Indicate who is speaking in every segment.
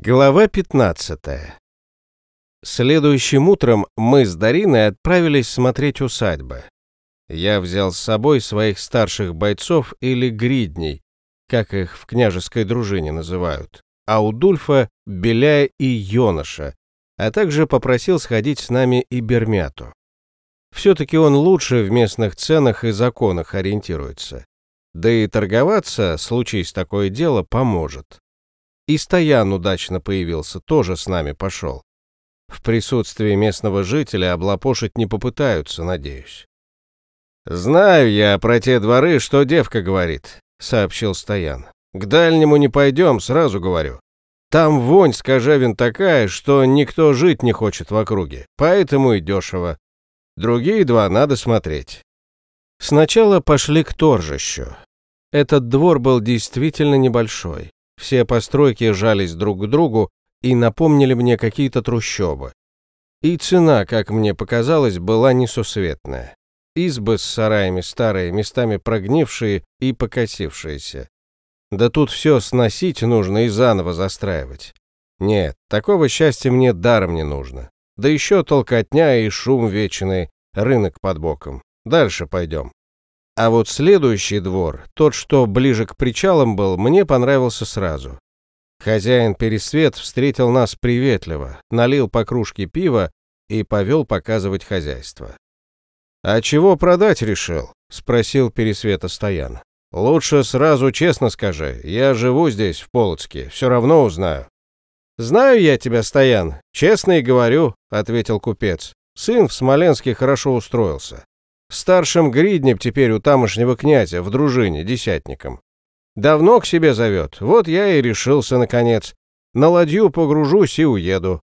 Speaker 1: Глава 15. Следующим утром мы с Дариной отправились смотреть усадьбы. Я взял с собой своих старших бойцов или гридней, как их в княжеской дружине называют, а у Дульфа – Беляя и Йонаша, а также попросил сходить с нами и Бермяту. Все-таки он лучше в местных ценах и законах ориентируется. Да и торговаться, случись такое дело, поможет. И Стоян удачно появился, тоже с нами пошел. В присутствии местного жителя облапошить не попытаются, надеюсь. «Знаю я про те дворы, что девка говорит», — сообщил Стоян. «К дальнему не пойдем, сразу говорю. Там вонь с кожевин такая, что никто жить не хочет в округе, поэтому и дешево. Другие два надо смотреть». Сначала пошли к торжищу. Этот двор был действительно небольшой. Все постройки жались друг к другу и напомнили мне какие-то трущобы. И цена, как мне показалось, была несусветная. Избы с сараями старые, местами прогнившие и покосившиеся. Да тут все сносить нужно и заново застраивать. Нет, такого счастья мне даром не нужно. Да еще толкотня и шум вечный, рынок под боком. Дальше пойдем. А вот следующий двор, тот, что ближе к причалам был, мне понравился сразу. Хозяин Пересвет встретил нас приветливо, налил по кружке пива и повел показывать хозяйство. «А чего продать решил?» — спросил Пересвета Стоян. «Лучше сразу честно скажи, я живу здесь, в Полоцке, все равно узнаю». «Знаю я тебя, Стоян, честно и говорю», — ответил купец. «Сын в Смоленске хорошо устроился. Старшим гриднем теперь у тамошнего князя, в дружине, десятником. Давно к себе зовет, вот я и решился, наконец. На ладью погружусь и уеду.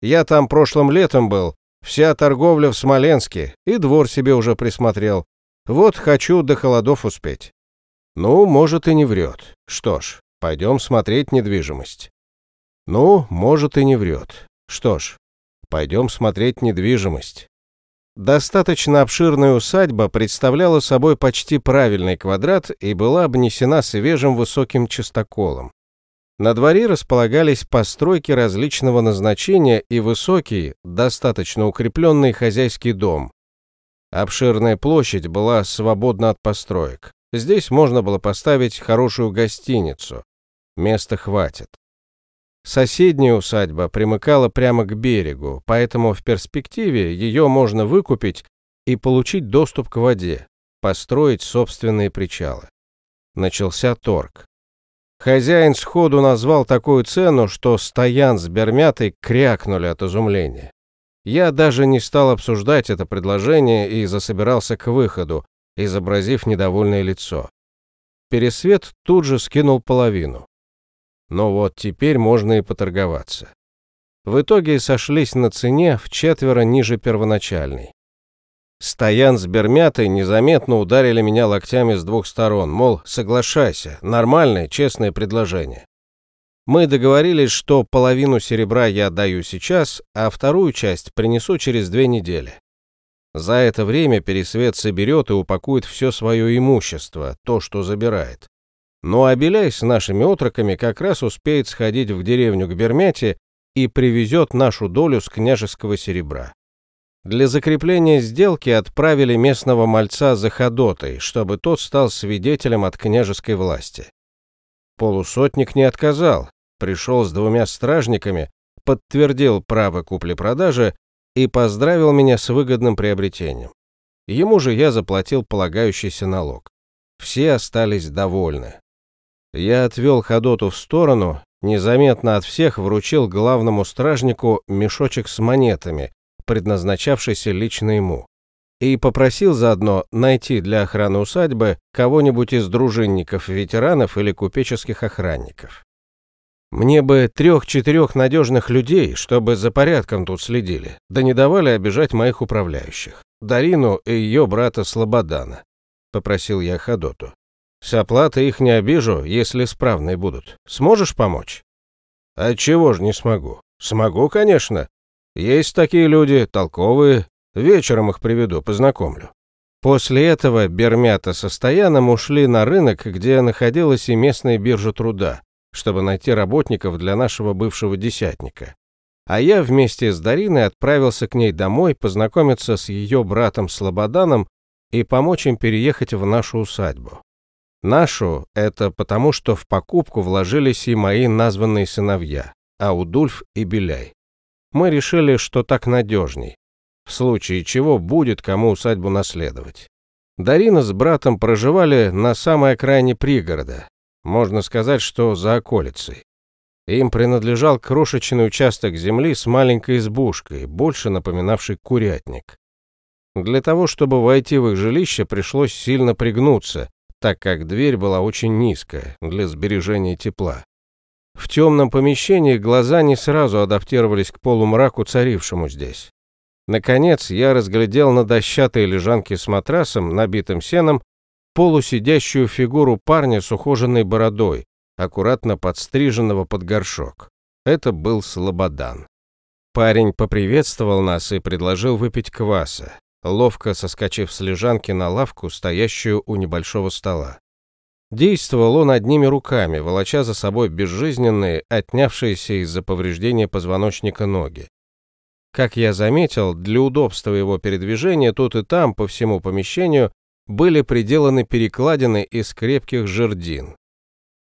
Speaker 1: Я там прошлым летом был, вся торговля в Смоленске, и двор себе уже присмотрел. Вот хочу до холодов успеть. Ну, может, и не врет. Что ж, пойдем смотреть недвижимость. Ну, может, и не врет. Что ж, пойдем смотреть недвижимость. Достаточно обширная усадьба представляла собой почти правильный квадрат и была обнесена свежим высоким частоколом. На дворе располагались постройки различного назначения и высокий, достаточно укрепленный хозяйский дом. Обширная площадь была свободна от построек. Здесь можно было поставить хорошую гостиницу. Места хватит. Соседняя усадьба примыкала прямо к берегу, поэтому в перспективе ее можно выкупить и получить доступ к воде, построить собственные причалы. Начался торг. Хозяин сходу назвал такую цену, что Стоян с Бермятой крякнули от изумления. Я даже не стал обсуждать это предложение и засобирался к выходу, изобразив недовольное лицо. Пересвет тут же скинул половину. Но вот теперь можно и поторговаться. В итоге сошлись на цене в четверо ниже первоначальной. Стоян с Бермятой незаметно ударили меня локтями с двух сторон, мол, соглашайся, нормальное, честное предложение. Мы договорились, что половину серебра я отдаю сейчас, а вторую часть принесу через две недели. За это время Пересвет соберет и упакует все свое имущество, то, что забирает. Ну а с нашими отроками как раз успеет сходить в деревню к Бермяте и привезет нашу долю с княжеского серебра. Для закрепления сделки отправили местного мальца за ходотой, чтобы тот стал свидетелем от княжеской власти. Полусотник не отказал, пришел с двумя стражниками, подтвердил право купли-продажи и поздравил меня с выгодным приобретением. Ему же я заплатил полагающийся налог. Все остались довольны. Я отвел Ходоту в сторону, незаметно от всех вручил главному стражнику мешочек с монетами, предназначавшийся лично ему, и попросил заодно найти для охраны усадьбы кого-нибудь из дружинников-ветеранов или купеческих охранников. Мне бы трех-четырех надежных людей, чтобы за порядком тут следили, да не давали обижать моих управляющих, Дарину и ее брата Слободана, попросил я Ходоту. С оплатой их не обижу, если справные будут. Сможешь помочь? А чего ж не смогу? Смогу, конечно. Есть такие люди, толковые. Вечером их приведу, познакомлю. После этого Бермята со Стояном ушли на рынок, где находилась и местная биржа труда, чтобы найти работников для нашего бывшего десятника. А я вместе с Дариной отправился к ней домой познакомиться с ее братом Слободаном и помочь им переехать в нашу усадьбу. Нашу — это потому, что в покупку вложились и мои названные сыновья, Аудульф и Беляй. Мы решили, что так надежней, в случае чего будет кому усадьбу наследовать. Дарина с братом проживали на самой окраине пригорода, можно сказать, что за околицей. Им принадлежал крошечный участок земли с маленькой избушкой, больше напоминавший курятник. Для того, чтобы войти в их жилище, пришлось сильно пригнуться, так как дверь была очень низкая для сбережения тепла. В темном помещении глаза не сразу адаптировались к полумраку, царившему здесь. Наконец, я разглядел на дощатой лежанке с матрасом, набитым сеном, полусидящую фигуру парня с ухоженной бородой, аккуратно подстриженного под горшок. Это был Слободан. Парень поприветствовал нас и предложил выпить кваса, ловко соскочив с лежанки на лавку, стоящую у небольшого стола. Действовал он одними руками, волоча за собой безжизненные, отнявшиеся из-за повреждения позвоночника ноги. Как я заметил, для удобства его передвижения тут и там по всему помещению были приделаны перекладины из крепких жердин,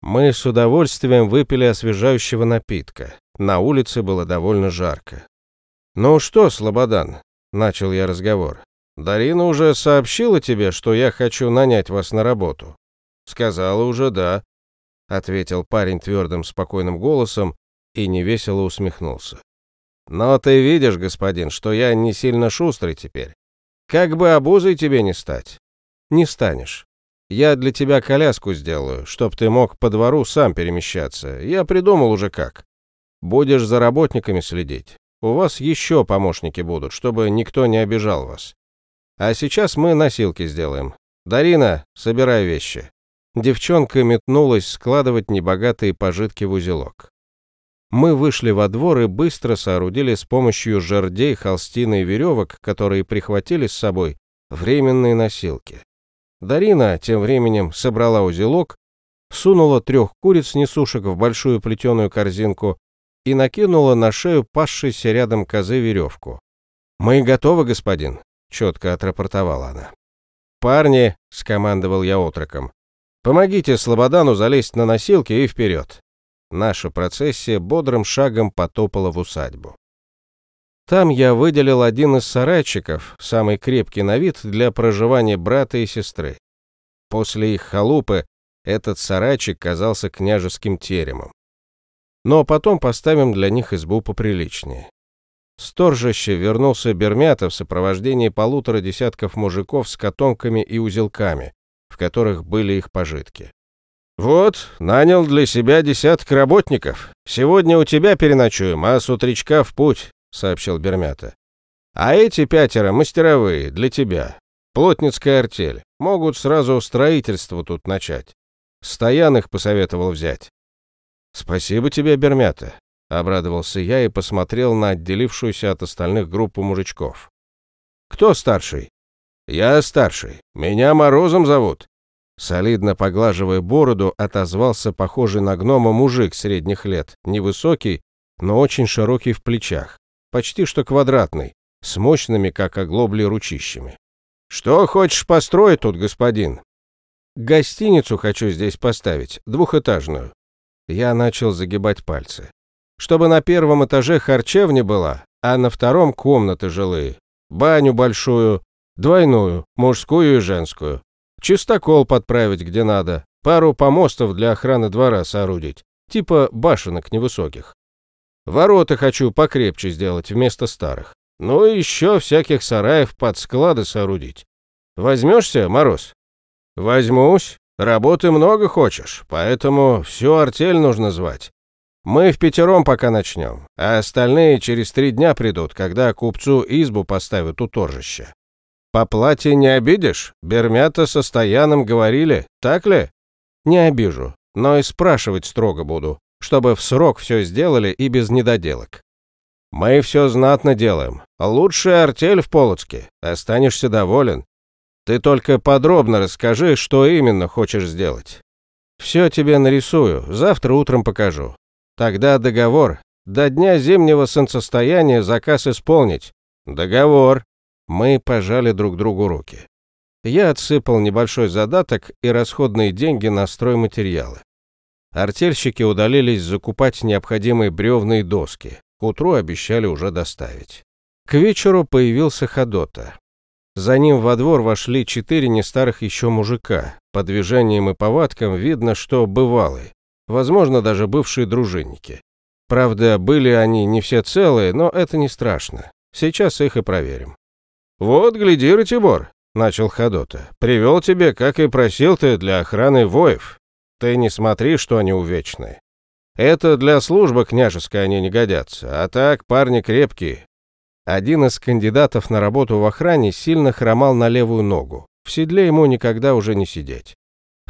Speaker 1: мы с удовольствием выпили освежающего напитка. На улице было довольно жарко. «Ну что, Слободан?» — начал я разговор. «Дарина уже сообщила тебе, что я хочу нанять вас на работу?» «Сказала уже да», — ответил парень твердым, спокойным голосом и невесело усмехнулся. «Но ты видишь, господин, что я не сильно шустрый теперь. Как бы обузой тебе не стать?» «Не станешь. Я для тебя коляску сделаю, чтоб ты мог по двору сам перемещаться. Я придумал уже как. Будешь за работниками следить. У вас еще помощники будут, чтобы никто не обижал вас. А сейчас мы носилки сделаем. Дарина, собирай вещи». Девчонка метнулась складывать небогатые пожитки в узелок. Мы вышли во двор и быстро соорудили с помощью жердей, холстины и веревок, которые прихватили с собой, временные носилки. Дарина тем временем собрала узелок, сунула трех куриц-несушек в большую плетеную корзинку и накинула на шею пасшейся рядом козы веревку. «Мы готовы, господин», — четко отрапортовала она. «Парни», — скомандовал я отроком, — «помогите Слободану залезть на носилки и вперед». Наша процессия бодрым шагом потопала в усадьбу. Там я выделил один из сарайчиков, самый крепкий на вид, для проживания брата и сестры. После их халупы этот сарайчик казался княжеским теремом. Но потом поставим для них избу поприличнее. Сторжище вернулся Бермята в сопровождении полутора десятков мужиков с котомками и узелками, в которых были их пожитки. «Вот, нанял для себя десяток работников. Сегодня у тебя переночуем, а с утречка в путь сообщил Бермята. А эти пятеро мастеровые для тебя. Плотницкая артель. Могут сразу строительство тут начать. Стоян их посоветовал взять. Спасибо тебе, Бермята, обрадовался я и посмотрел на отделившуюся от остальных группу мужичков. Кто старший? Я старший. Меня Морозом зовут. Солидно поглаживая бороду, отозвался похожий на гнома мужик средних лет, невысокий, но очень широкий в плечах почти что квадратный, с мощными, как оглобли, ручищами. «Что хочешь построить тут, господин?» «Гостиницу хочу здесь поставить, двухэтажную». Я начал загибать пальцы. «Чтобы на первом этаже харчевня была, а на втором комнаты жилые. Баню большую, двойную, мужскую и женскую. Чистокол подправить где надо, пару помостов для охраны двора соорудить, типа башенок невысоких. Ворота хочу покрепче сделать вместо старых. Ну и еще всяких сараев под склады соорудить. Возьмешься, Мороз? Возьмусь. Работы много хочешь, поэтому всю артель нужно звать. Мы в пятером пока начнем, а остальные через три дня придут, когда купцу избу поставят у торжища. По плате не обидишь? Бермята со Стояном говорили, так ли? Не обижу, но и спрашивать строго буду чтобы в срок все сделали и без недоделок. Мы все знатно делаем. Лучшая артель в Полоцке. Останешься доволен. Ты только подробно расскажи, что именно хочешь сделать. Все тебе нарисую, завтра утром покажу. Тогда договор. До дня зимнего солнцестояния заказ исполнить. Договор. Мы пожали друг другу руки. Я отсыпал небольшой задаток и расходные деньги на стройматериалы. Артельщики удалились закупать необходимые бревные доски. К утру обещали уже доставить. К вечеру появился Ходота. За ним во двор вошли четыре нестарых еще мужика. По движениям и повадкам видно, что бывалые. Возможно, даже бывшие дружинники. Правда, были они не все целые, но это не страшно. Сейчас их и проверим. «Вот, гляди, Ратибор», — начал Ходота. «Привел тебе, как и просил ты, для охраны воев. Ты не смотри, что они увечные. Это для службы княжеской они не годятся, а так парни крепкие, один из кандидатов на работу в охране сильно хромал на левую ногу. В седле ему никогда уже не сидеть.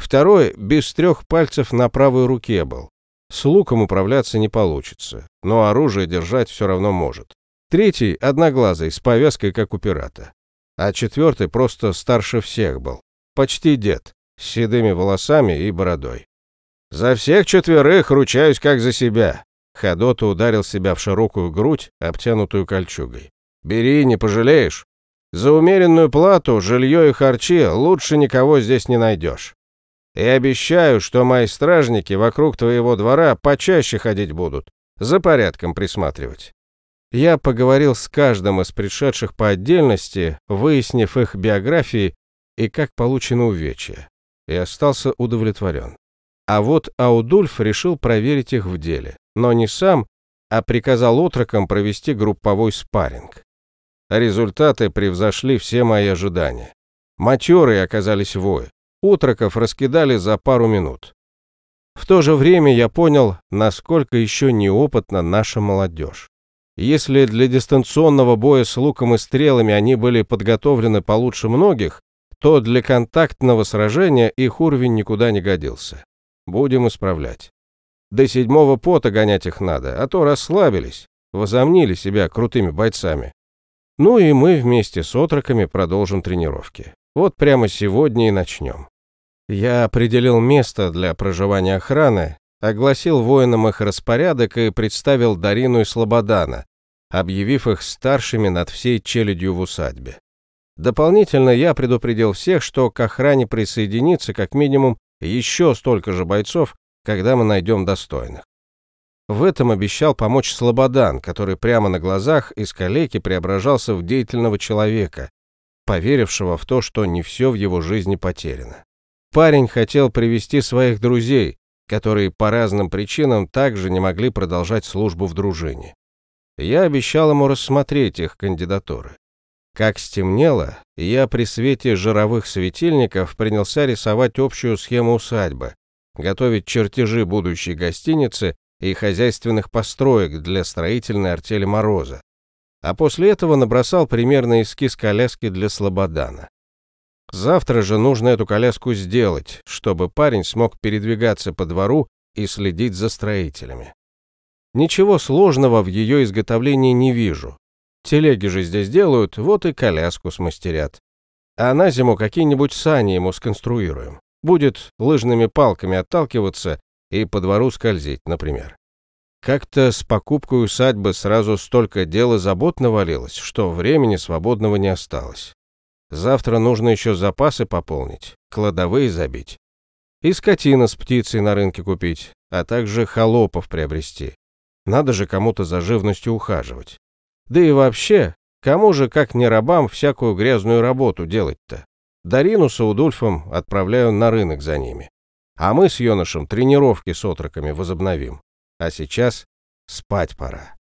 Speaker 1: Второй без трех пальцев на правой руке был. С луком управляться не получится, но оружие держать все равно может. Третий – одноглазый, с повязкой, как у пирата. А четвертый просто старше всех был. Почти дед, с седыми волосами и бородой. «За всех четверых ручаюсь как за себя. Ходота ударил себя в широкую грудь, обтянутую кольчугой. «Бери, не пожалеешь. За умеренную плату, жилье и харчи лучше никого здесь не найдешь. И обещаю, что мои стражники вокруг твоего двора почаще ходить будут, за порядком присматривать». Я поговорил с каждым из пришедших по отдельности, выяснив их биографии и как получено увечья, и остался удовлетворен. А вот Аудульф решил проверить их в деле но не сам, а приказал отрокам провести групповой спарринг. Результаты превзошли все мои ожидания. Матерые оказались вои. Отроков раскидали за пару минут. В то же время я понял, насколько еще неопытна наша молодежь. Если для дистанционного боя с луком и стрелами они были подготовлены получше многих, то для контактного сражения их уровень никуда не годился. Будем исправлять. До седьмого пота гонять их надо, а то расслабились, возомнили себя крутыми бойцами. Ну и мы вместе с отроками продолжим тренировки. Вот прямо сегодня и начнем. Я определил место для проживания охраны, огласил воинам их распорядок и представил Дарину и Слободана, объявив их старшими над всей челядью в усадьбе. Дополнительно я предупредил всех, что к охране присоединится как минимум еще столько же бойцов, когда мы найдем достойных. В этом обещал помочь Слободан, который прямо на глазах из калеки преображался в деятельного человека, поверившего в то, что не все в его жизни потеряно. Парень хотел привести своих друзей, которые по разным причинам также не могли продолжать службу в дружине. Я обещал ему рассмотреть их кандидатуры. Как стемнело, я при свете жировых светильников принялся рисовать общую схему усадьбы, готовить чертежи будущей гостиницы и хозяйственных построек для строительной артели Мороза. А после этого набросал примерный эскиз коляски для Слободана. Завтра же нужно эту коляску сделать, чтобы парень смог передвигаться по двору и следить за строителями. Ничего сложного в ее изготовлении не вижу. Телеги же здесь делают, вот и коляску смастерят. А на зиму какие-нибудь сани ему сконструируем. Будет лыжными палками отталкиваться и по двору скользить, например. Как-то с покупкой усадьбы сразу столько дел и забот навалилось, что времени свободного не осталось. Завтра нужно еще запасы пополнить, кладовые забить. И скотина с птицей на рынке купить, а также холопов приобрести. Надо же кому-то за живностью ухаживать. Да и вообще, кому же, как не рабам, всякую грязную работу делать-то? Дарину с Аудульфом отправляю на рынок за ними. А мы с юношем тренировки с отроками возобновим. А сейчас спать пора.